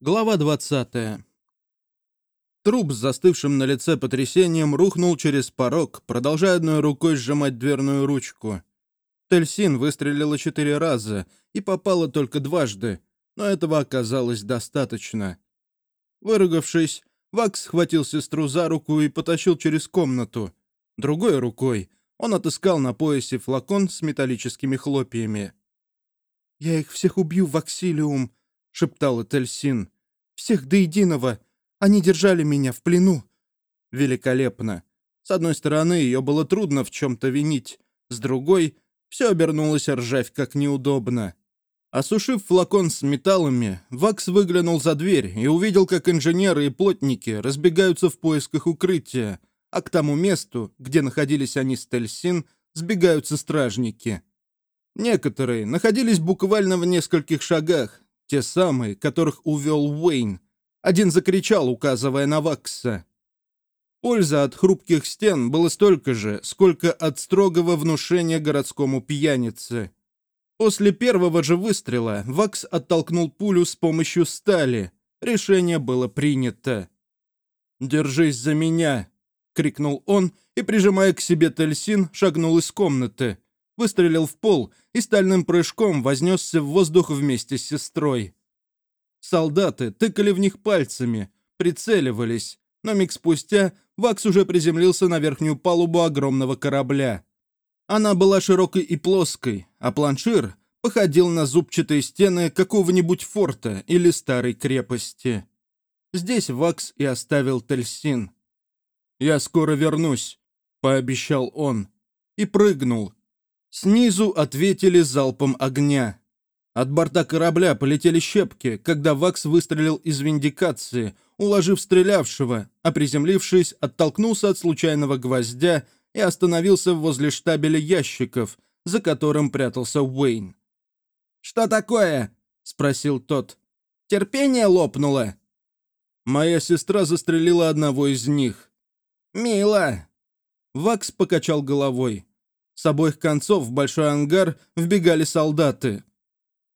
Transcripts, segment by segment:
Глава 20. Труп с застывшим на лице потрясением рухнул через порог, продолжая одной рукой сжимать дверную ручку. Тельсин выстрелила четыре раза и попала только дважды, но этого оказалось достаточно. Выругавшись, Вакс схватил сестру за руку и потащил через комнату. Другой рукой он отыскал на поясе флакон с металлическими хлопьями. «Я их всех убью, Ваксилиум!» — шептала Тельсин. «Всех до единого! Они держали меня в плену!» Великолепно. С одной стороны, ее было трудно в чем-то винить, с другой — все обернулось ржавь как неудобно. Осушив флакон с металлами, Вакс выглянул за дверь и увидел, как инженеры и плотники разбегаются в поисках укрытия, а к тому месту, где находились они с Тельсин, сбегаются стражники. Некоторые находились буквально в нескольких шагах, те самые, которых увел Уэйн. Один закричал, указывая на Вакса. Польза от хрупких стен было столько же, сколько от строгого внушения городскому пьянице. После первого же выстрела Вакс оттолкнул пулю с помощью стали. Решение было принято. «Держись за меня!» — крикнул он и, прижимая к себе Тельсин, шагнул из комнаты выстрелил в пол и стальным прыжком вознесся в воздух вместе с сестрой. Солдаты тыкали в них пальцами, прицеливались, но миг спустя Вакс уже приземлился на верхнюю палубу огромного корабля. Она была широкой и плоской, а планшир походил на зубчатые стены какого-нибудь форта или старой крепости. Здесь Вакс и оставил Тельсин. «Я скоро вернусь», — пообещал он, и прыгнул, Снизу ответили залпом огня. От борта корабля полетели щепки, когда Вакс выстрелил из виндикации, уложив стрелявшего, а приземлившись, оттолкнулся от случайного гвоздя и остановился возле штабеля ящиков, за которым прятался Уэйн. «Что такое?» — спросил тот. «Терпение лопнуло?» Моя сестра застрелила одного из них. «Мило!» Вакс покачал головой. С обоих концов в большой ангар вбегали солдаты.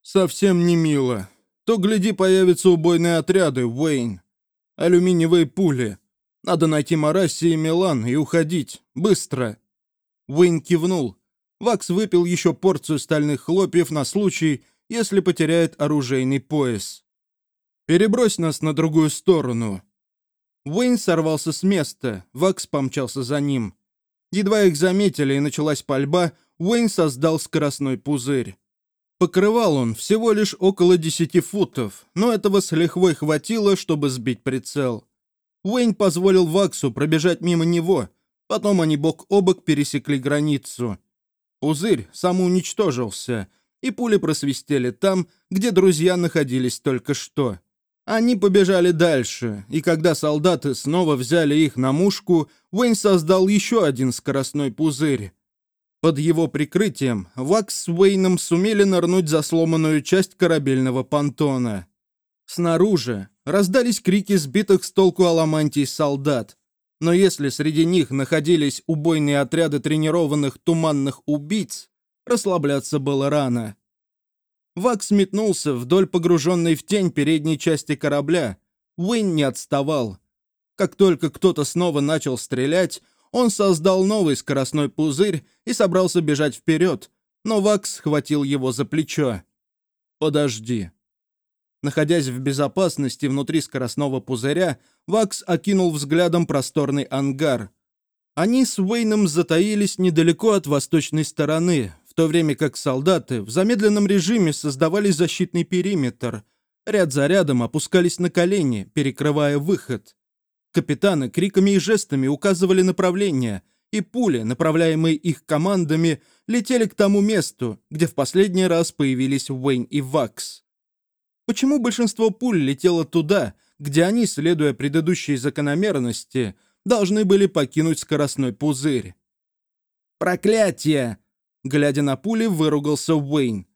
«Совсем не мило. То, гляди, появятся убойные отряды, Уэйн. Алюминиевые пули. Надо найти Марасси и Милан и уходить. Быстро!» Уэйн кивнул. Вакс выпил еще порцию стальных хлопьев на случай, если потеряет оружейный пояс. «Перебрось нас на другую сторону». Уэйн сорвался с места, Вакс помчался за ним. Едва их заметили и началась пальба, Уэйн создал скоростной пузырь. Покрывал он всего лишь около 10 футов, но этого с лихвой хватило, чтобы сбить прицел. Уэйн позволил Ваксу пробежать мимо него, потом они бок о бок пересекли границу. Пузырь самоуничтожился, и пули просвистели там, где друзья находились только что. Они побежали дальше, и когда солдаты снова взяли их на мушку, Уэйн создал еще один скоростной пузырь. Под его прикрытием Вакс с Уэйном сумели нырнуть за сломанную часть корабельного понтона. Снаружи раздались крики сбитых с толку аламантий солдат, но если среди них находились убойные отряды тренированных туманных убийц, расслабляться было рано. Вакс метнулся вдоль погруженной в тень передней части корабля. Уэйн не отставал. Как только кто-то снова начал стрелять, он создал новый скоростной пузырь и собрался бежать вперед, но Вакс схватил его за плечо. «Подожди». Находясь в безопасности внутри скоростного пузыря, Вакс окинул взглядом просторный ангар. Они с Уэйном затаились недалеко от восточной стороны, в то время как солдаты в замедленном режиме создавали защитный периметр. Ряд за рядом опускались на колени, перекрывая выход. Капитаны криками и жестами указывали направление, и пули, направляемые их командами, летели к тому месту, где в последний раз появились Уэйн и Вакс. Почему большинство пуль летело туда, где они, следуя предыдущей закономерности, должны были покинуть скоростной пузырь? «Проклятие!» Глядя на пули, выругался Уэйн.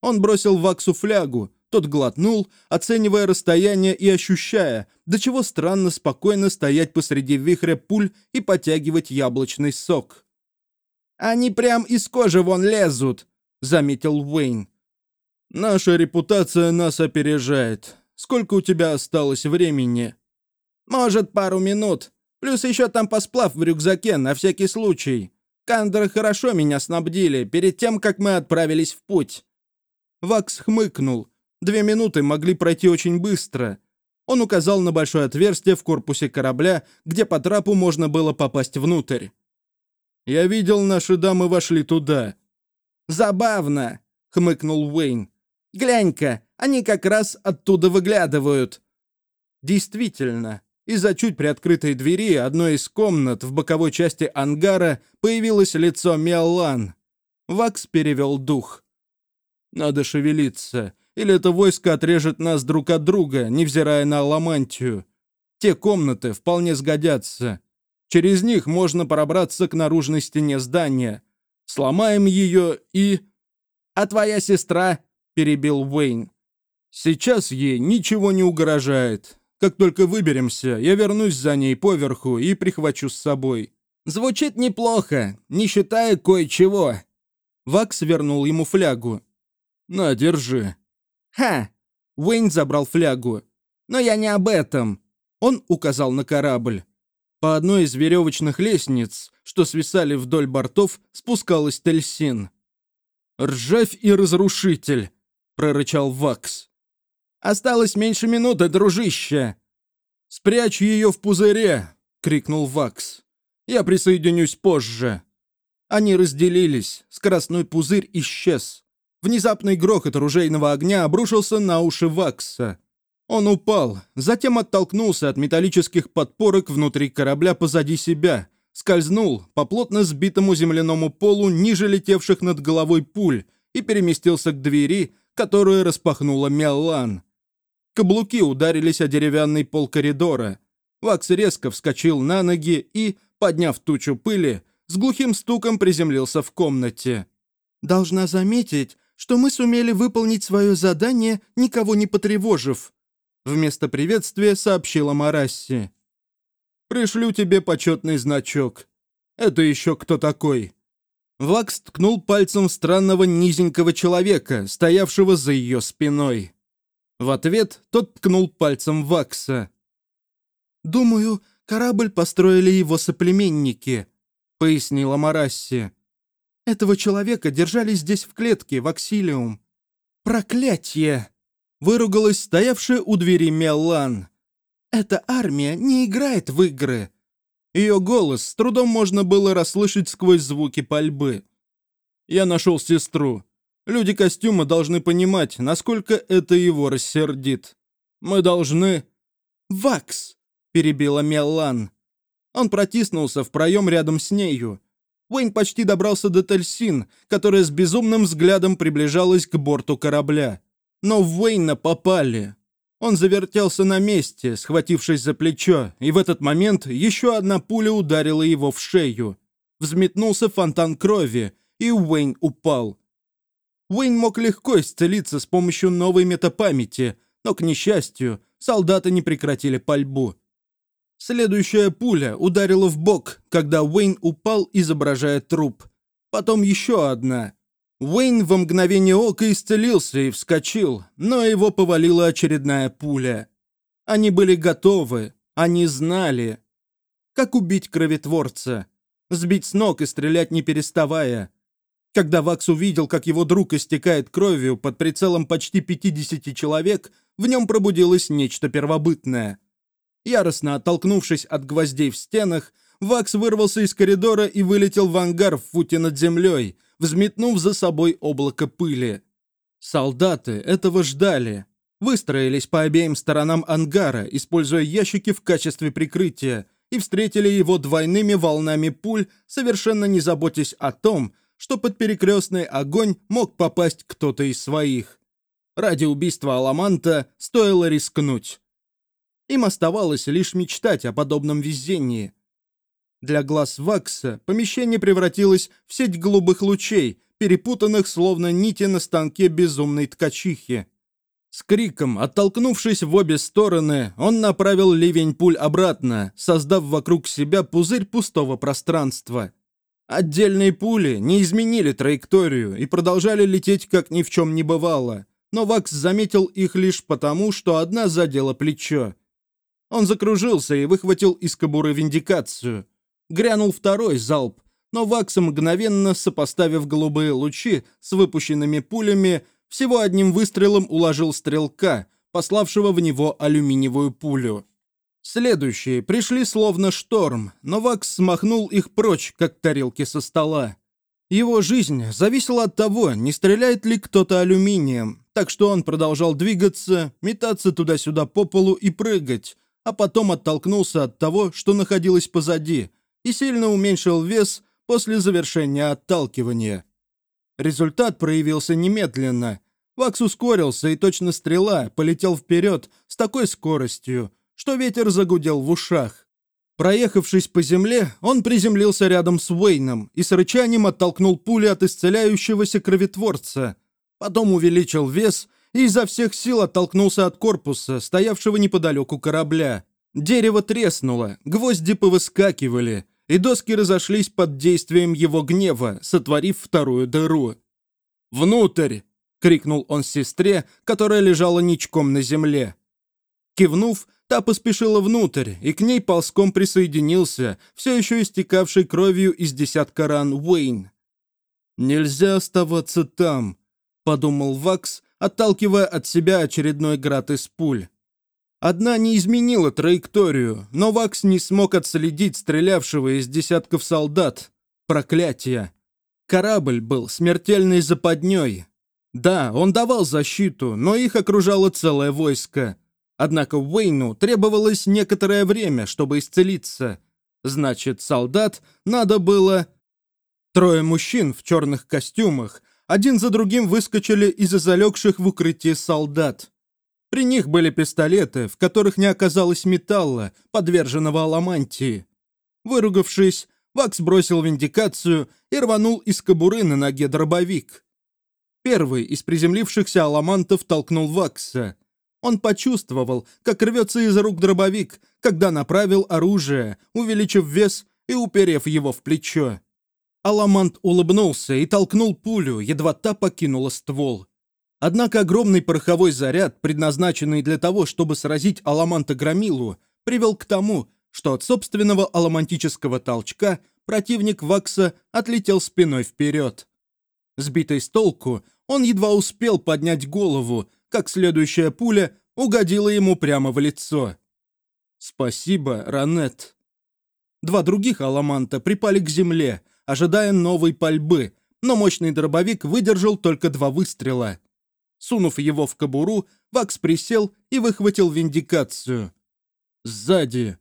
Он бросил Ваксу флягу, тот глотнул, оценивая расстояние и ощущая, до чего странно спокойно стоять посреди вихря пуль и потягивать яблочный сок. «Они прям из кожи вон лезут», — заметил Уэйн. «Наша репутация нас опережает», — сколько у тебя осталось времени?» «Может, пару минут. Плюс еще там посплав в рюкзаке, на всякий случай. Кандеры хорошо меня снабдили перед тем, как мы отправились в путь». Вакс хмыкнул. Две минуты могли пройти очень быстро. Он указал на большое отверстие в корпусе корабля, где по трапу можно было попасть внутрь. «Я видел, наши дамы вошли туда». «Забавно», — хмыкнул Уэйн. «Глянь-ка, они как раз оттуда выглядывают». Действительно, из-за чуть приоткрытой двери одной из комнат в боковой части ангара появилось лицо Миолан. Вакс перевел дух. «Надо шевелиться, или это войско отрежет нас друг от друга, невзирая на аламантию. Те комнаты вполне сгодятся. Через них можно пробраться к наружной стене здания. Сломаем ее и...» «А твоя сестра?» — перебил Уэйн. «Сейчас ей ничего не угрожает. Как только выберемся, я вернусь за ней поверху и прихвачу с собой». «Звучит неплохо, не считая кое-чего». Вакс вернул ему флягу. «На, держи». «Ха!» Уэйн забрал флягу. «Но я не об этом». Он указал на корабль. По одной из веревочных лестниц, что свисали вдоль бортов, спускалась Тельсин. «Ржавь и разрушитель!» — прорычал Вакс. Осталось меньше минуты, дружище!» «Спрячь ее в пузыре!» — крикнул Вакс. «Я присоединюсь позже». Они разделились, скоростной пузырь исчез. Внезапный грохот оружейного огня обрушился на уши Вакса. Он упал, затем оттолкнулся от металлических подпорок внутри корабля позади себя, скользнул по плотно сбитому земляному полу ниже летевших над головой пуль и переместился к двери, которую распахнула Меллан. Каблуки ударились о деревянный пол коридора. Вакс резко вскочил на ноги и, подняв тучу пыли, с глухим стуком приземлился в комнате. «Должна заметить, что мы сумели выполнить свое задание, никого не потревожив», вместо приветствия сообщила Марасси. «Пришлю тебе почетный значок. Это еще кто такой?» Вакс ткнул пальцем странного низенького человека, стоявшего за ее спиной. В ответ тот ткнул пальцем Вакса. «Думаю, корабль построили его соплеменники», — пояснила Марасси. «Этого человека держали здесь в клетке, в Аксилиум. Проклятье!» — выругалась стоявшая у двери Меллан. «Эта армия не играет в игры». Ее голос с трудом можно было расслышать сквозь звуки пальбы. «Я нашел сестру. Люди костюма должны понимать, насколько это его рассердит. Мы должны...» «Вакс!» — перебила Меллан. Он протиснулся в проем рядом с нею. Уэйн почти добрался до Тельсин, которая с безумным взглядом приближалась к борту корабля. Но в Уэйна попали. Он завертелся на месте, схватившись за плечо, и в этот момент еще одна пуля ударила его в шею. Взметнулся фонтан крови, и Уэйн упал. Уэйн мог легко исцелиться с помощью новой метапамяти, но, к несчастью, солдаты не прекратили пальбу. Следующая пуля ударила в бок, когда Уэйн упал, изображая труп. Потом еще одна. Уэйн во мгновение ока исцелился и вскочил, но его повалила очередная пуля. Они были готовы, они знали. Как убить кроветворца? Сбить с ног и стрелять не переставая. Когда Вакс увидел, как его друг истекает кровью под прицелом почти 50 человек, в нем пробудилось нечто первобытное. Яростно оттолкнувшись от гвоздей в стенах, Вакс вырвался из коридора и вылетел в ангар в футе над землей, взметнув за собой облако пыли. Солдаты этого ждали. Выстроились по обеим сторонам ангара, используя ящики в качестве прикрытия, и встретили его двойными волнами пуль, совершенно не заботясь о том, что под перекрестный огонь мог попасть кто-то из своих. Ради убийства Аламанта стоило рискнуть. Им оставалось лишь мечтать о подобном везении. Для глаз Вакса помещение превратилось в сеть голубых лучей, перепутанных словно нити на станке безумной ткачихи. С криком, оттолкнувшись в обе стороны, он направил ливень пуль обратно, создав вокруг себя пузырь пустого пространства. Отдельные пули не изменили траекторию и продолжали лететь, как ни в чем не бывало. но Вакс заметил их лишь потому, что одна задела плечо. Он закружился и выхватил из кобуры виндикацию. Грянул второй залп, но Вакс, мгновенно сопоставив голубые лучи с выпущенными пулями, всего одним выстрелом уложил стрелка, пославшего в него алюминиевую пулю. Следующие пришли словно шторм, но Вакс смахнул их прочь, как тарелки со стола. Его жизнь зависела от того, не стреляет ли кто-то алюминием, так что он продолжал двигаться, метаться туда-сюда по полу и прыгать, а потом оттолкнулся от того, что находилось позади, и сильно уменьшил вес после завершения отталкивания. Результат проявился немедленно. Вакс ускорился, и точно стрела полетел вперед с такой скоростью, что ветер загудел в ушах. Проехавшись по земле, он приземлился рядом с Уэйном и с рычанием оттолкнул пули от исцеляющегося кровотворца. Потом увеличил вес и изо всех сил оттолкнулся от корпуса, стоявшего неподалеку корабля. Дерево треснуло, гвозди повыскакивали, и доски разошлись под действием его гнева, сотворив вторую дыру. «Внутрь!» — крикнул он сестре, которая лежала ничком на земле. Кивнув, Та поспешила внутрь, и к ней ползком присоединился, все еще истекавший кровью из десятка ран Уэйн. «Нельзя оставаться там», — подумал Вакс, отталкивая от себя очередной град из пуль. Одна не изменила траекторию, но Вакс не смог отследить стрелявшего из десятков солдат. Проклятие. Корабль был смертельной западней. Да, он давал защиту, но их окружало целое войско. Однако Уэйну требовалось некоторое время, чтобы исцелиться. Значит, солдат надо было... Трое мужчин в черных костюмах один за другим выскочили из-за залегших в укрытии солдат. При них были пистолеты, в которых не оказалось металла, подверженного аламантии. Выругавшись, Вакс бросил виндикацию и рванул из кобуры на ноге дробовик. Первый из приземлившихся аламантов толкнул Вакса. Он почувствовал, как рвется из рук дробовик, когда направил оружие, увеличив вес и уперев его в плечо. Аламант улыбнулся и толкнул пулю, едва та покинула ствол. Однако огромный пороховой заряд, предназначенный для того, чтобы сразить Аламанта Громилу, привел к тому, что от собственного аламантического толчка противник Вакса отлетел спиной вперед. Сбитый с толку, он едва успел поднять голову, как следующая пуля угодила ему прямо в лицо. «Спасибо, Ранет». Два других аламанта припали к земле, ожидая новой пальбы, но мощный дробовик выдержал только два выстрела. Сунув его в кобуру, Вакс присел и выхватил виндикацию. Сзади.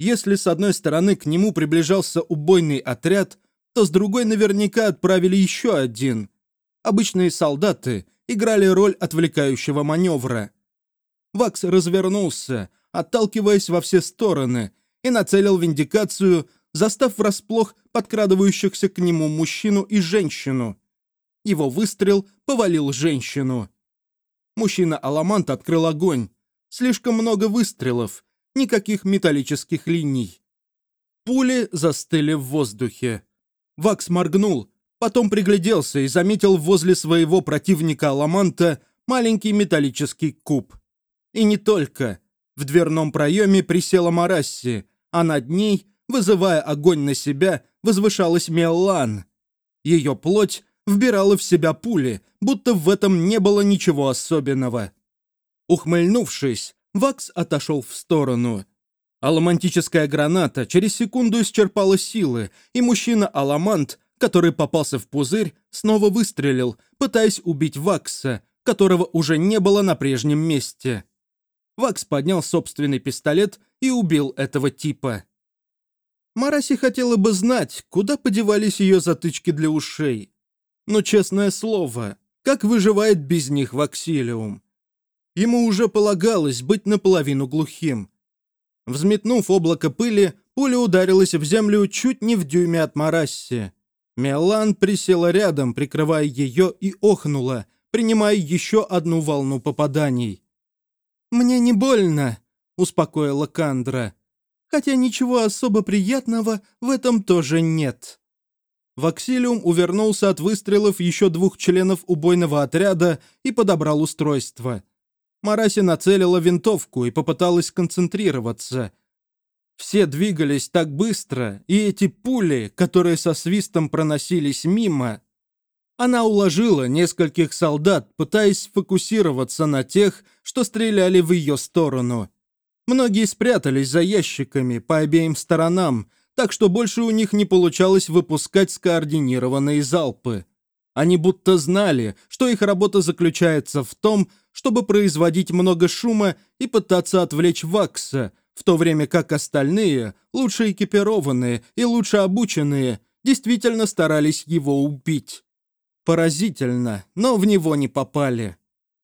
Если с одной стороны к нему приближался убойный отряд, то с другой наверняка отправили еще один. Обычные солдаты, играли роль отвлекающего маневра. Вакс развернулся, отталкиваясь во все стороны, и нацелил виндикацию, застав врасплох подкрадывающихся к нему мужчину и женщину. Его выстрел повалил женщину. Мужчина-аламант открыл огонь. Слишком много выстрелов, никаких металлических линий. Пули застыли в воздухе. Вакс моргнул, Потом пригляделся и заметил возле своего противника Аламанта маленький металлический куб. И не только. В дверном проеме присела Марасси, а над ней, вызывая огонь на себя, возвышалась Меллан. Ее плоть вбирала в себя пули, будто в этом не было ничего особенного. Ухмыльнувшись, Вакс отошел в сторону. Аламантическая граната через секунду исчерпала силы, и мужчина-аламант который попался в пузырь, снова выстрелил, пытаясь убить Вакса, которого уже не было на прежнем месте. Вакс поднял собственный пистолет и убил этого типа. Мараси хотела бы знать, куда подевались ее затычки для ушей. Но, честное слово, как выживает без них Ваксилиум? Ему уже полагалось быть наполовину глухим. Взметнув облако пыли, пуля ударилась в землю чуть не в дюйме от Марасси. Мелан присела рядом, прикрывая ее, и охнула, принимая еще одну волну попаданий. «Мне не больно», — успокоила Кандра. «Хотя ничего особо приятного в этом тоже нет». Ваксилиум увернулся от выстрелов еще двух членов убойного отряда и подобрал устройство. Мараси нацелила винтовку и попыталась концентрироваться. Все двигались так быстро, и эти пули, которые со свистом проносились мимо... Она уложила нескольких солдат, пытаясь сфокусироваться на тех, что стреляли в ее сторону. Многие спрятались за ящиками по обеим сторонам, так что больше у них не получалось выпускать скоординированные залпы. Они будто знали, что их работа заключается в том, чтобы производить много шума и пытаться отвлечь Вакса, в то время как остальные, лучше экипированные и лучше обученные, действительно старались его убить. Поразительно, но в него не попали.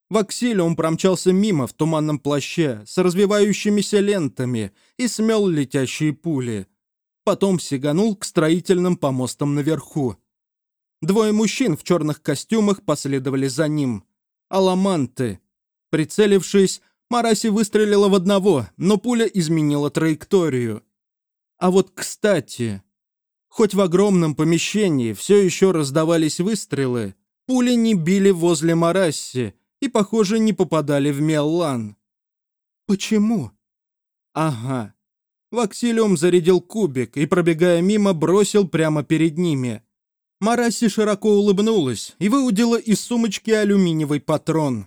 Ваксилиум промчался мимо в туманном плаще с развивающимися лентами и смел летящие пули – потом сиганул к строительным помостам наверху. Двое мужчин в черных костюмах последовали за ним. Аламанты. Прицелившись, Мараси выстрелила в одного, но пуля изменила траекторию. А вот кстати, хоть в огромном помещении все еще раздавались выстрелы, пули не били возле Марасси и, похоже, не попадали в Меллан. Почему? Ага, Ваксилиум зарядил кубик и, пробегая мимо, бросил прямо перед ними. Мараси широко улыбнулась и выудила из сумочки алюминиевый патрон.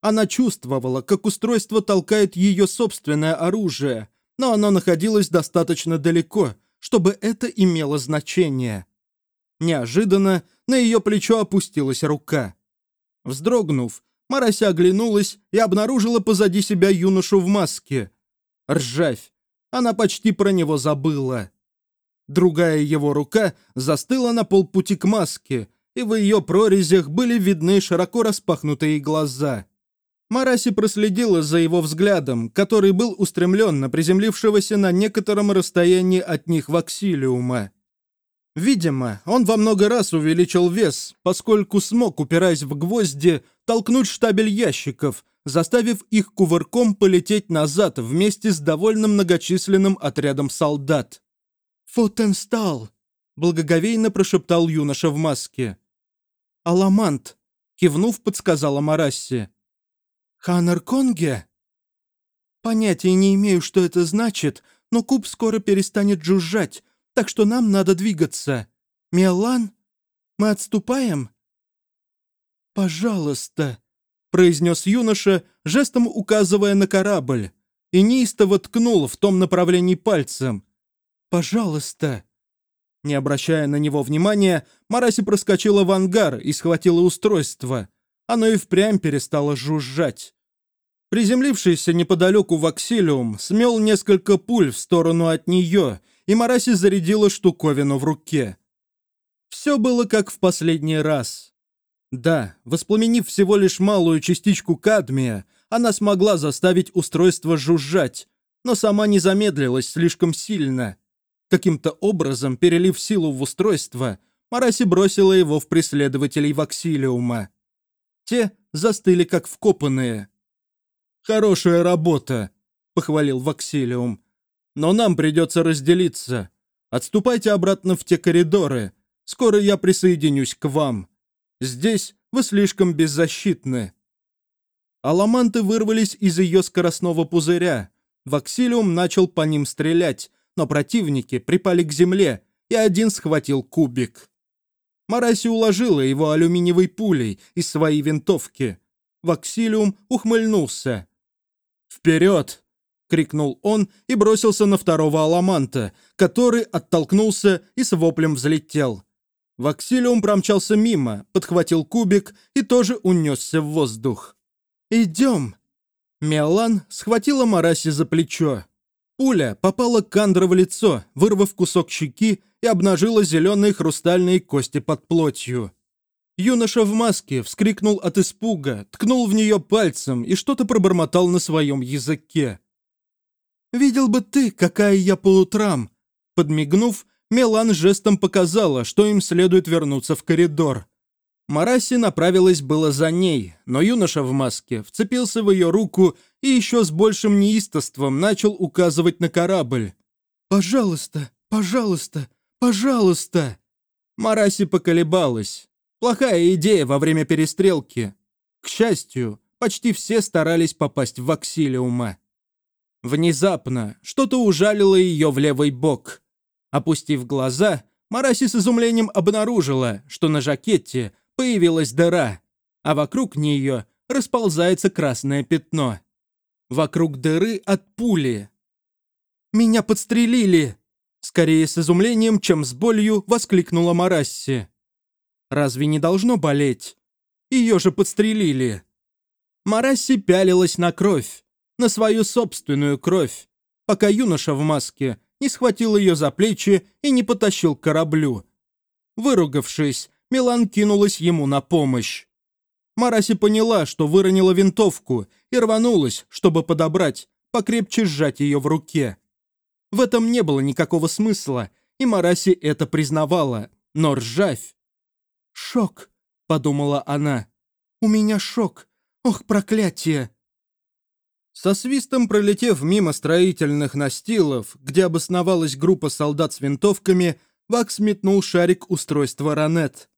Она чувствовала, как устройство толкает ее собственное оружие, но оно находилось достаточно далеко, чтобы это имело значение. Неожиданно на ее плечо опустилась рука. Вздрогнув, Марася оглянулась и обнаружила позади себя юношу в маске. Ржавь, она почти про него забыла. Другая его рука застыла на полпути к маске, и в ее прорезях были видны широко распахнутые глаза. Мараси проследила за его взглядом, который был устремлен на приземлившегося на некотором расстоянии от них ваксилиума. Видимо, он во много раз увеличил вес, поскольку смог, упираясь в гвозди, толкнуть штабель ящиков, заставив их кувырком полететь назад вместе с довольно многочисленным отрядом солдат. «Фотенстал!» — благоговейно прошептал юноша в маске. «Аламант!» — кивнув, подсказала Марасси. «Ханнер Конге?» «Понятия не имею, что это значит, но куб скоро перестанет жужжать, так что нам надо двигаться. Миолан, мы отступаем?» «Пожалуйста», — произнес юноша, жестом указывая на корабль, и неистово ткнул в том направлении пальцем. «Пожалуйста!» Не обращая на него внимания, Мараси проскочила в ангар и схватила устройство. Оно и впрямь перестало жужжать. Приземлившийся неподалеку ваксилиум смел несколько пуль в сторону от нее, и Мараси зарядила штуковину в руке. Все было как в последний раз. Да, воспламенив всего лишь малую частичку кадмия, она смогла заставить устройство жужжать, но сама не замедлилась слишком сильно. Каким-то образом, перелив силу в устройство, Мараси бросила его в преследователей Ваксилиума. Те застыли как вкопанные. «Хорошая работа», — похвалил Ваксилиум. «Но нам придется разделиться. Отступайте обратно в те коридоры. Скоро я присоединюсь к вам». Здесь вы слишком беззащитны». Аламанты вырвались из ее скоростного пузыря. Ваксилиум начал по ним стрелять, но противники припали к земле, и один схватил кубик. Мараси уложила его алюминиевой пулей из своей винтовки. Ваксилиум ухмыльнулся. «Вперед!» — крикнул он и бросился на второго аламанта, который оттолкнулся и с воплем взлетел. Ваксилиум промчался мимо, подхватил кубик и тоже унесся в воздух. «Идем!» Миолан схватила Мараси за плечо. Пуля попала Кандра в лицо, вырвав кусок щеки и обнажила зеленые хрустальные кости под плотью. Юноша в маске вскрикнул от испуга, ткнул в нее пальцем и что-то пробормотал на своем языке. «Видел бы ты, какая я по утрам!» Подмигнув, Мелан жестом показала, что им следует вернуться в коридор. Мараси направилась было за ней, но юноша в маске вцепился в ее руку и еще с большим неистовством начал указывать на корабль. «Пожалуйста, пожалуйста, пожалуйста!» Мараси поколебалась. Плохая идея во время перестрелки. К счастью, почти все старались попасть в аксилиума. Внезапно что-то ужалило ее в левый бок. Опустив глаза, Мараси с изумлением обнаружила, что на жакете появилась дыра, а вокруг нее расползается красное пятно. Вокруг дыры от пули. «Меня подстрелили!» Скорее с изумлением, чем с болью, воскликнула Марасси. «Разве не должно болеть? Ее же подстрелили!» Марасси пялилась на кровь, на свою собственную кровь, пока юноша в маске не схватил ее за плечи и не потащил к кораблю. Выругавшись, Милан кинулась ему на помощь. Мараси поняла, что выронила винтовку и рванулась, чтобы подобрать, покрепче сжать ее в руке. В этом не было никакого смысла, и Мараси это признавала, но ржавь. «Шок», — подумала она. «У меня шок. Ох, проклятие!» Со свистом пролетев мимо строительных настилов, где обосновалась группа солдат с винтовками, Вакс метнул шарик устройства Ранет.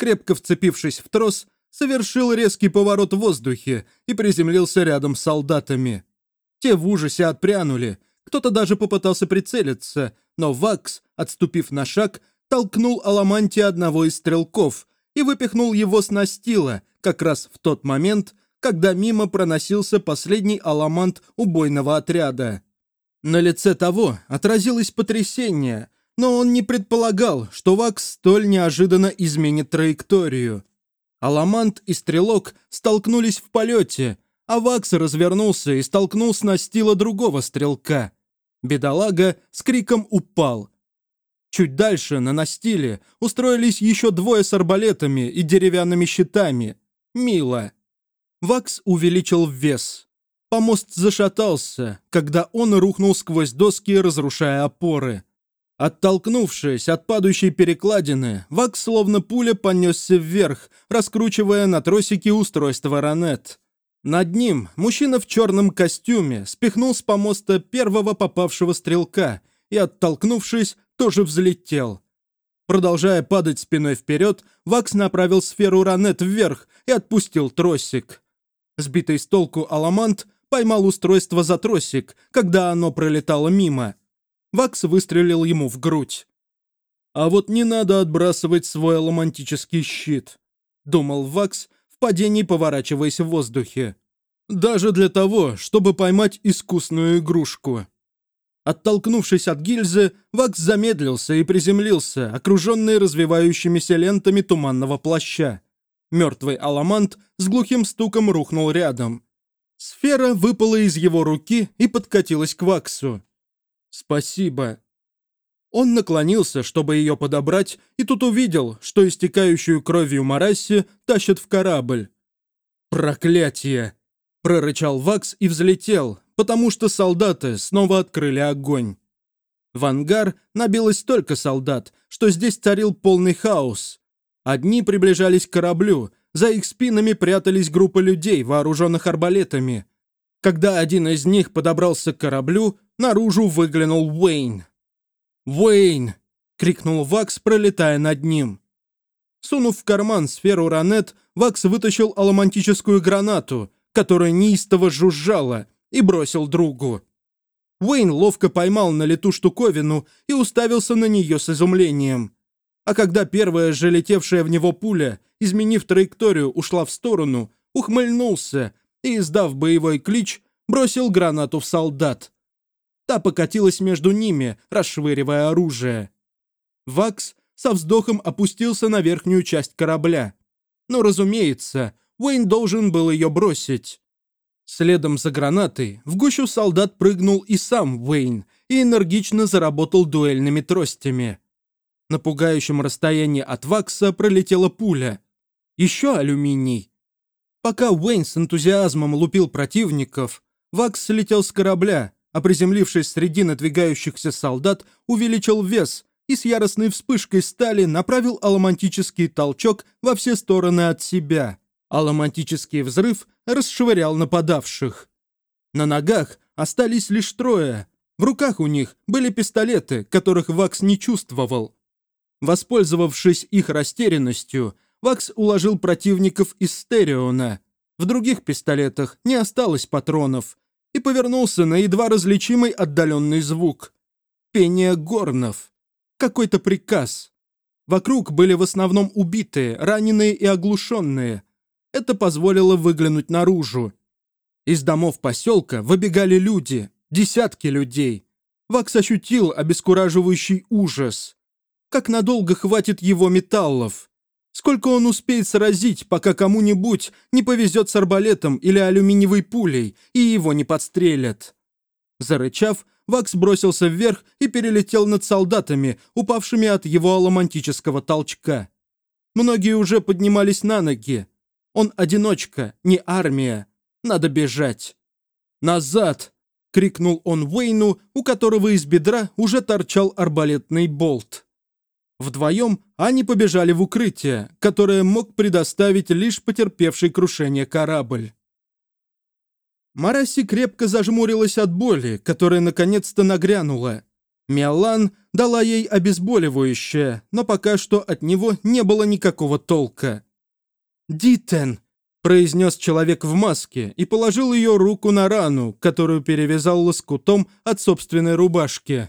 Крепко вцепившись в трос, совершил резкий поворот в воздухе и приземлился рядом с солдатами. Те в ужасе отпрянули, кто-то даже попытался прицелиться, но Вакс, отступив на шаг, толкнул Аламанти одного из стрелков и выпихнул его с настила, как раз в тот момент, когда мимо проносился последний аламант убойного отряда. На лице того отразилось потрясение, но он не предполагал, что Вакс столь неожиданно изменит траекторию. Аламант и Стрелок столкнулись в полете, а Вакс развернулся и столкнул с настила другого стрелка. Бедолага с криком упал. Чуть дальше, на настиле, устроились еще двое с арбалетами и деревянными щитами. Мило. Вакс увеличил вес. Помост зашатался, когда он рухнул сквозь доски, разрушая опоры. Оттолкнувшись от падающей перекладины, Вакс словно пуля понесся вверх, раскручивая на тросике устройство Ранет. Над ним мужчина в черном костюме спихнул с помоста первого попавшего стрелка и, оттолкнувшись, тоже взлетел. Продолжая падать спиной вперед, Вакс направил сферу Ранет вверх и отпустил тросик. Сбитый с толку Аламант поймал устройство за тросик, когда оно пролетало мимо. Вакс выстрелил ему в грудь. «А вот не надо отбрасывать свой аламантический щит», — думал Вакс, в падении поворачиваясь в воздухе. «Даже для того, чтобы поймать искусную игрушку». Оттолкнувшись от гильзы, Вакс замедлился и приземлился, окруженный развивающимися лентами туманного плаща. Мертвый аламант с глухим стуком рухнул рядом. Сфера выпала из его руки и подкатилась к Ваксу. «Спасибо». Он наклонился, чтобы ее подобрать, и тут увидел, что истекающую кровью Марасси тащат в корабль. «Проклятие!» — прорычал Вакс и взлетел, потому что солдаты снова открыли огонь. В ангар набилось столько солдат, что здесь царил полный хаос. Одни приближались к кораблю, за их спинами прятались группы людей, вооруженных арбалетами. Когда один из них подобрался к кораблю, наружу выглянул Уэйн. «Уэйн!» — крикнул Вакс, пролетая над ним. Сунув в карман сферу Ранет, Вакс вытащил аламантическую гранату, которая неистово жужжала, и бросил другу. Уэйн ловко поймал на лету штуковину и уставился на нее с изумлением. А когда первая же летевшая в него пуля, изменив траекторию, ушла в сторону, ухмыльнулся и, издав боевой клич, бросил гранату в солдат. Та покатилась между ними, расшвыривая оружие. Вакс со вздохом опустился на верхнюю часть корабля. Но, разумеется, Уэйн должен был ее бросить. Следом за гранатой в гущу солдат прыгнул и сам Уэйн и энергично заработал дуэльными тростями. На пугающем расстоянии от Вакса пролетела пуля. Еще алюминий. Пока Уэйн с энтузиазмом лупил противников, Вакс слетел с корабля, а приземлившись среди надвигающихся солдат, увеличил вес и с яростной вспышкой стали направил аламантический толчок во все стороны от себя. Аламантический взрыв расшвырял нападавших. На ногах остались лишь трое. В руках у них были пистолеты, которых Вакс не чувствовал. Воспользовавшись их растерянностью, Вакс уложил противников из стереона. В других пистолетах не осталось патронов, и повернулся на едва различимый отдаленный звук. Пение горнов. Какой-то приказ. Вокруг были в основном убитые, раненые и оглушенные. Это позволило выглянуть наружу. Из домов поселка выбегали люди, десятки людей. Вакс ощутил обескураживающий ужас. Как надолго хватит его металлов? Сколько он успеет сразить, пока кому-нибудь не повезет с арбалетом или алюминиевой пулей, и его не подстрелят? Зарычав, Вакс бросился вверх и перелетел над солдатами, упавшими от его аламантического толчка. Многие уже поднимались на ноги. Он одиночка, не армия. Надо бежать. «Назад!» — крикнул он Уэйну, у которого из бедра уже торчал арбалетный болт. Вдвоем они побежали в укрытие, которое мог предоставить лишь потерпевший крушение корабль. Мараси крепко зажмурилась от боли, которая наконец-то нагрянула. Миолан дала ей обезболивающее, но пока что от него не было никакого толка. «Дитен!» – произнес человек в маске и положил ее руку на рану, которую перевязал лоскутом от собственной рубашки.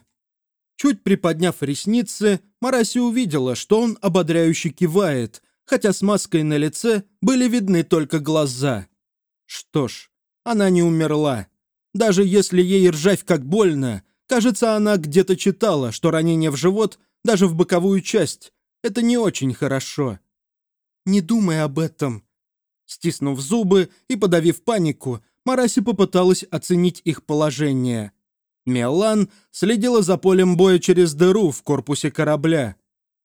Чуть приподняв ресницы, Мараси увидела, что он ободряюще кивает, хотя с маской на лице были видны только глаза. Что ж, она не умерла. Даже если ей ржавь как больно, кажется, она где-то читала, что ранение в живот, даже в боковую часть, это не очень хорошо. «Не думай об этом». Стиснув зубы и подавив панику, Мараси попыталась оценить их положение – Мелан следила за полем боя через дыру в корпусе корабля.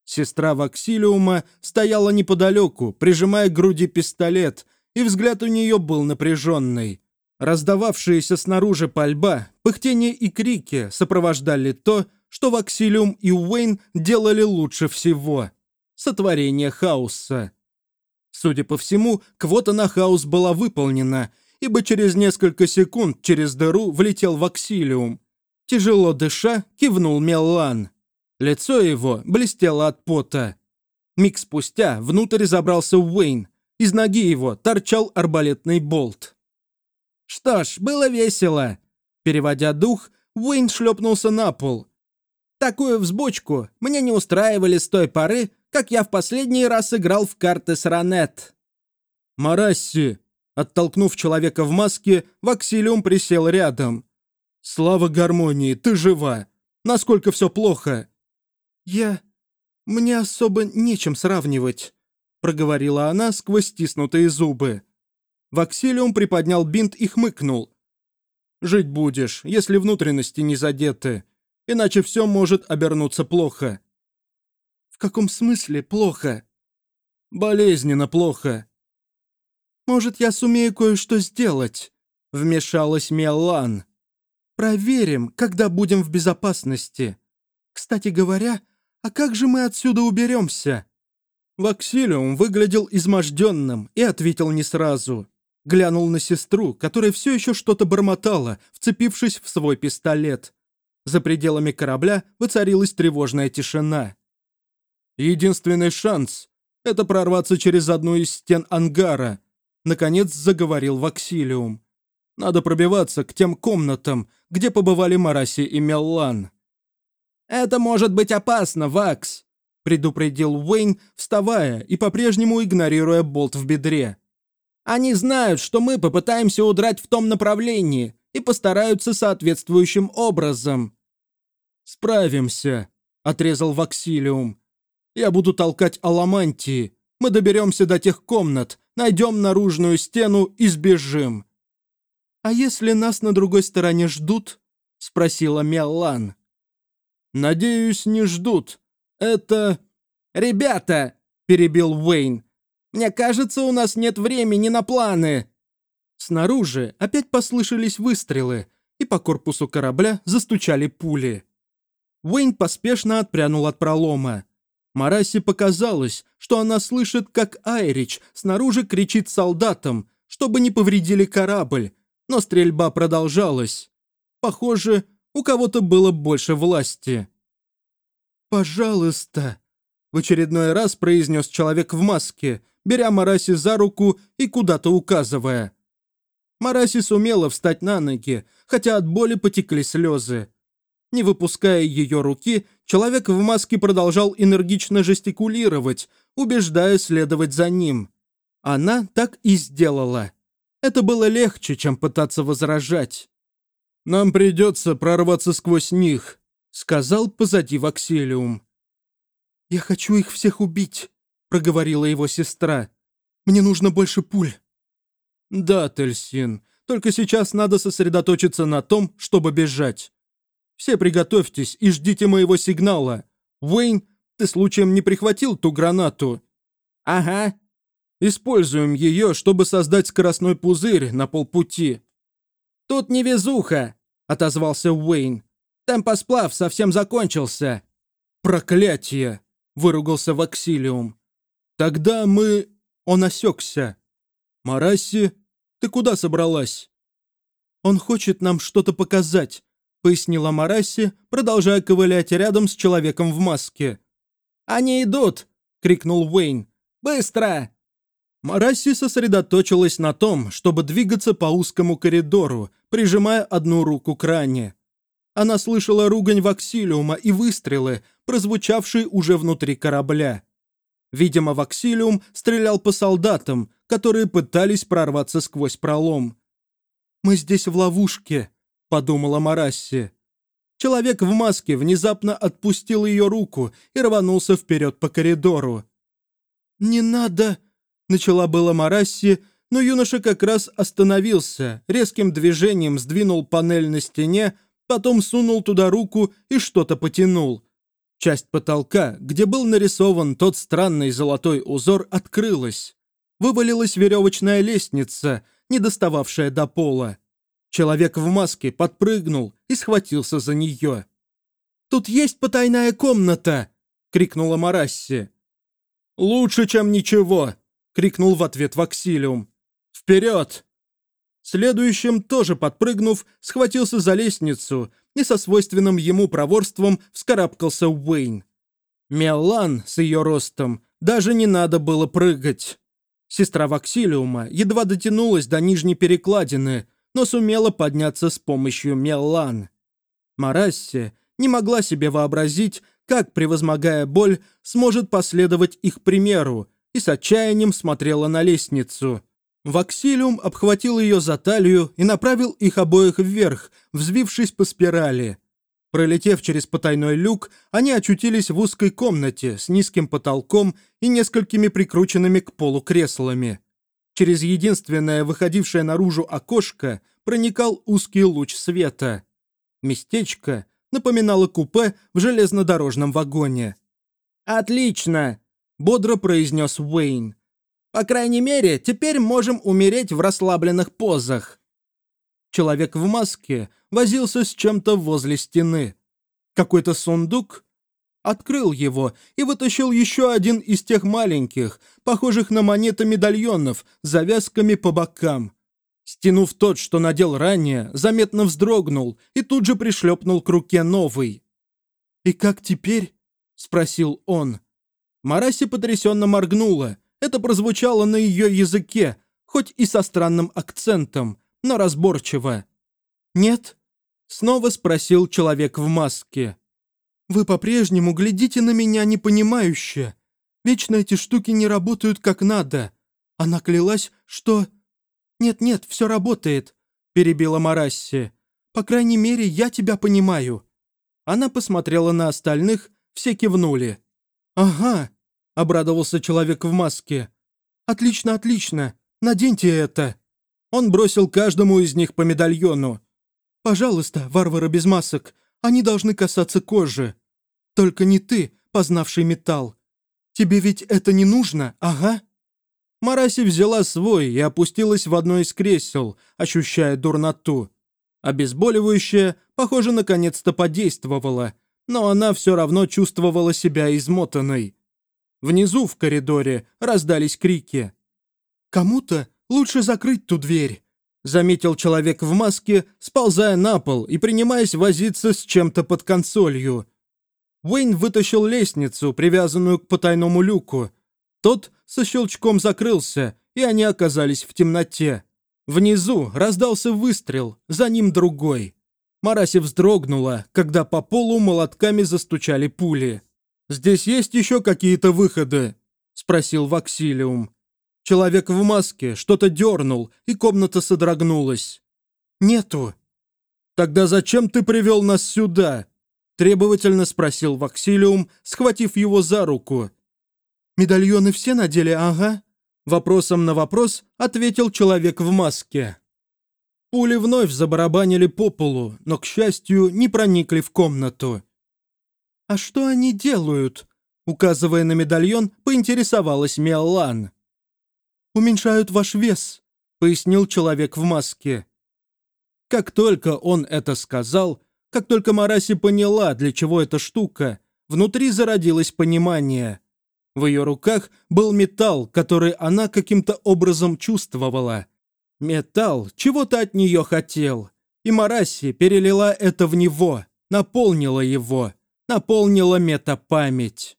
Сестра Ваксилиума стояла неподалеку, прижимая к груди пистолет, и взгляд у нее был напряженный. Раздававшиеся снаружи пальба, пыхтение и крики сопровождали то, что Ваксилиум и Уэйн делали лучше всего — сотворение хаоса. Судя по всему, квота на хаос была выполнена, ибо через несколько секунд через дыру влетел Ваксилиум, Тяжело дыша, кивнул Меллан. Лицо его блестело от пота. Миг спустя внутрь забрался Уэйн. Из ноги его торчал арбалетный болт. «Что ж, было весело!» Переводя дух, Уэйн шлепнулся на пол. «Такую взбучку мне не устраивали с той поры, как я в последний раз играл в карты с Ранет». «Марасси!» Оттолкнув человека в маске, Ваксилиум присел рядом. «Слава гармонии, ты жива! Насколько все плохо?» «Я... мне особо нечем сравнивать», — проговорила она сквозь стиснутые зубы. Ваксилиум приподнял бинт и хмыкнул. «Жить будешь, если внутренности не задеты, иначе все может обернуться плохо». «В каком смысле плохо?» «Болезненно плохо». «Может, я сумею кое-что сделать?» — вмешалась Меллан. Проверим, когда будем в безопасности. Кстати говоря, а как же мы отсюда уберемся?» Ваксилиум выглядел изможденным и ответил не сразу. Глянул на сестру, которая все еще что-то бормотала, вцепившись в свой пистолет. За пределами корабля воцарилась тревожная тишина. «Единственный шанс — это прорваться через одну из стен ангара», — наконец заговорил Ваксилиум. Надо пробиваться к тем комнатам, где побывали Мараси и Меллан. «Это может быть опасно, Вакс», — предупредил Уэйн, вставая и по-прежнему игнорируя болт в бедре. «Они знают, что мы попытаемся удрать в том направлении и постараются соответствующим образом». «Справимся», — отрезал Ваксилиум. «Я буду толкать аламантии. Мы доберемся до тех комнат, найдем наружную стену и сбежим. «А если нас на другой стороне ждут?» — спросила Меллан. «Надеюсь, не ждут. Это...» «Ребята!» — перебил Уэйн. «Мне кажется, у нас нет времени на планы!» Снаружи опять послышались выстрелы, и по корпусу корабля застучали пули. Уэйн поспешно отпрянул от пролома. Марасе показалось, что она слышит, как Айрич снаружи кричит солдатам, чтобы не повредили корабль, но стрельба продолжалась. Похоже, у кого-то было больше власти. «Пожалуйста», В очередной раз произнес человек в маске, беря Мараси за руку и куда-то указывая. Мараси сумела встать на ноги, хотя от боли потекли слезы. Не выпуская ее руки, человек в маске продолжал энергично жестикулировать, убеждая следовать за ним. Она так и сделала. Это было легче, чем пытаться возражать. «Нам придется прорваться сквозь них», — сказал позади Ваксилиум. «Я хочу их всех убить», — проговорила его сестра. «Мне нужно больше пуль». «Да, Тельсин, только сейчас надо сосредоточиться на том, чтобы бежать. Все приготовьтесь и ждите моего сигнала. Уэйн, ты случаем не прихватил ту гранату?» «Ага». «Используем ее, чтобы создать скоростной пузырь на полпути». «Тут невезуха», — отозвался Уэйн. «Темпосплав совсем закончился». «Проклятие!» — выругался Ваксилиум. «Тогда мы...» — он осекся. «Марасси, ты куда собралась?» «Он хочет нам что-то показать», — пояснила Марасси, продолжая ковылять рядом с человеком в маске. «Они идут!» — крикнул Уэйн. «Быстро!» Марасси сосредоточилась на том, чтобы двигаться по узкому коридору, прижимая одну руку к ране. Она слышала ругань Ваксилиума и выстрелы, прозвучавшие уже внутри корабля. Видимо, Ваксилиум стрелял по солдатам, которые пытались прорваться сквозь пролом. «Мы здесь в ловушке», — подумала Марасси. Человек в маске внезапно отпустил ее руку и рванулся вперед по коридору. «Не надо!» Начала было Марасси, но юноша как раз остановился, резким движением сдвинул панель на стене, потом сунул туда руку и что-то потянул. Часть потолка, где был нарисован тот странный золотой узор, открылась. Вывалилась веревочная лестница, не достававшая до пола. Человек в маске подпрыгнул и схватился за нее. «Тут есть потайная комната!» — крикнула Марасси. «Лучше, чем ничего!» Крикнул в ответ Ваксилиум. «Вперед!» Следующим, тоже подпрыгнув, схватился за лестницу и со свойственным ему проворством вскарабкался Уэйн. Меллан с ее ростом даже не надо было прыгать. Сестра Ваксилиума едва дотянулась до нижней перекладины, но сумела подняться с помощью Меллан. Марасси не могла себе вообразить, как, превозмогая боль, сможет последовать их примеру, и с отчаянием смотрела на лестницу. Ваксилиум обхватил ее за талию и направил их обоих вверх, взвившись по спирали. Пролетев через потайной люк, они очутились в узкой комнате с низким потолком и несколькими прикрученными к полу креслами. Через единственное выходившее наружу окошко проникал узкий луч света. Местечко напоминало купе в железнодорожном вагоне. «Отлично!» Бодро произнес Уэйн. «По крайней мере, теперь можем умереть в расслабленных позах». Человек в маске возился с чем-то возле стены. Какой-то сундук открыл его и вытащил еще один из тех маленьких, похожих на монеты медальонов, с завязками по бокам. Стянув тот, что надел ранее, заметно вздрогнул и тут же пришлепнул к руке новый. «И как теперь?» — спросил он. Мараси потрясенно моргнула. Это прозвучало на ее языке, хоть и со странным акцентом, но разборчиво. «Нет?» — снова спросил человек в маске. «Вы по-прежнему глядите на меня непонимающе. Вечно эти штуки не работают как надо. Она клялась, что...» «Нет-нет, все работает», — перебила Марасси. «По крайней мере, я тебя понимаю». Она посмотрела на остальных, все кивнули. «Ага», обрадовался человек в маске. «Отлично, отлично! Наденьте это!» Он бросил каждому из них по медальону. «Пожалуйста, варвары без масок, они должны касаться кожи. Только не ты, познавший металл. Тебе ведь это не нужно, ага?» Мараси взяла свой и опустилась в одно из кресел, ощущая дурноту. Обезболивающее, похоже, наконец-то подействовало, но она все равно чувствовала себя измотанной. Внизу в коридоре раздались крики. «Кому-то лучше закрыть ту дверь», — заметил человек в маске, сползая на пол и принимаясь возиться с чем-то под консолью. Уэйн вытащил лестницу, привязанную к потайному люку. Тот со щелчком закрылся, и они оказались в темноте. Внизу раздался выстрел, за ним другой. Мараси вздрогнула, когда по полу молотками застучали пули. «Здесь есть еще какие-то выходы?» — спросил Ваксилиум. Человек в маске что-то дернул, и комната содрогнулась. «Нету». «Тогда зачем ты привел нас сюда?» — требовательно спросил Ваксилиум, схватив его за руку. «Медальоны все надели, ага?» Вопросом на вопрос ответил человек в маске. Пули вновь забарабанили по полу, но, к счастью, не проникли в комнату. «А что они делают?» Указывая на медальон, поинтересовалась Миолан. «Уменьшают ваш вес», — пояснил человек в маске. Как только он это сказал, как только Мараси поняла, для чего эта штука, внутри зародилось понимание. В ее руках был металл, который она каким-то образом чувствовала. Металл чего-то от нее хотел, и Мараси перелила это в него, наполнила его, наполнила метапамять.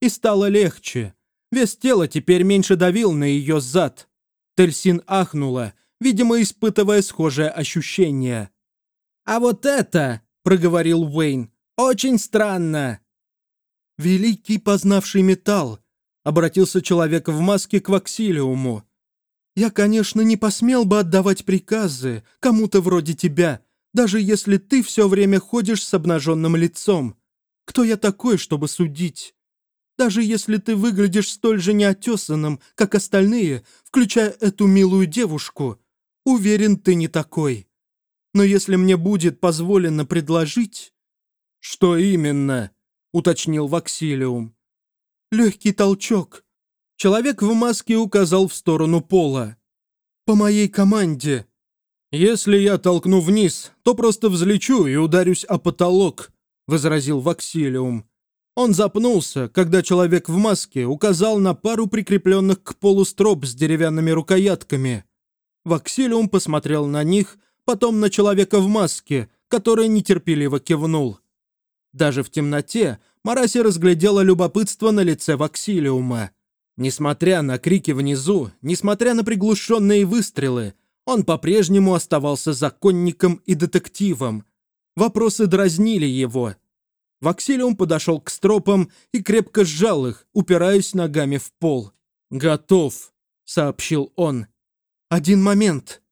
И стало легче. Вес тела теперь меньше давил на ее зад. Тельсин ахнула, видимо, испытывая схожее ощущение. «А вот это», — проговорил Уэйн, — «очень странно». «Великий познавший металл», — обратился человек в маске к Ваксилиуму. «Я, конечно, не посмел бы отдавать приказы кому-то вроде тебя, даже если ты все время ходишь с обнаженным лицом. Кто я такой, чтобы судить? Даже если ты выглядишь столь же неотесанным, как остальные, включая эту милую девушку, уверен, ты не такой. Но если мне будет позволено предложить...» «Что именно?» — уточнил Ваксилиум. «Легкий толчок». Человек в маске указал в сторону пола. «По моей команде». «Если я толкну вниз, то просто взлечу и ударюсь о потолок», — возразил Ваксилиум. Он запнулся, когда человек в маске указал на пару прикрепленных к полу строп с деревянными рукоятками. Ваксилиум посмотрел на них потом на человека в маске, который нетерпеливо кивнул. Даже в темноте Мараси разглядела любопытство на лице Ваксилиума. Несмотря на крики внизу, несмотря на приглушенные выстрелы, он по-прежнему оставался законником и детективом. Вопросы дразнили его. Ваксилиум подошел к стропам и крепко сжал их, упираясь ногами в пол. «Готов», — сообщил он. «Один момент»,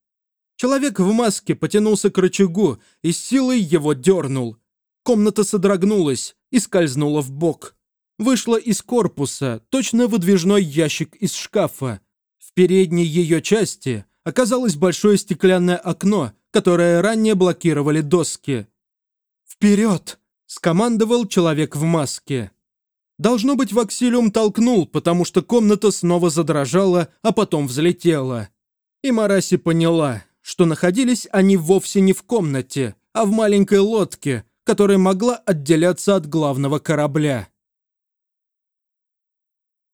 Человек в маске потянулся к рычагу и силой его дернул. Комната содрогнулась и скользнула в бок. Вышла из корпуса точно выдвижной ящик из шкафа. В передней ее части оказалось большое стеклянное окно, которое ранее блокировали доски. «Вперед!» — скомандовал человек в маске. Должно быть, Ваксилиум толкнул, потому что комната снова задрожала, а потом взлетела. И Мараси поняла, что находились они вовсе не в комнате, а в маленькой лодке, которая могла отделяться от главного корабля.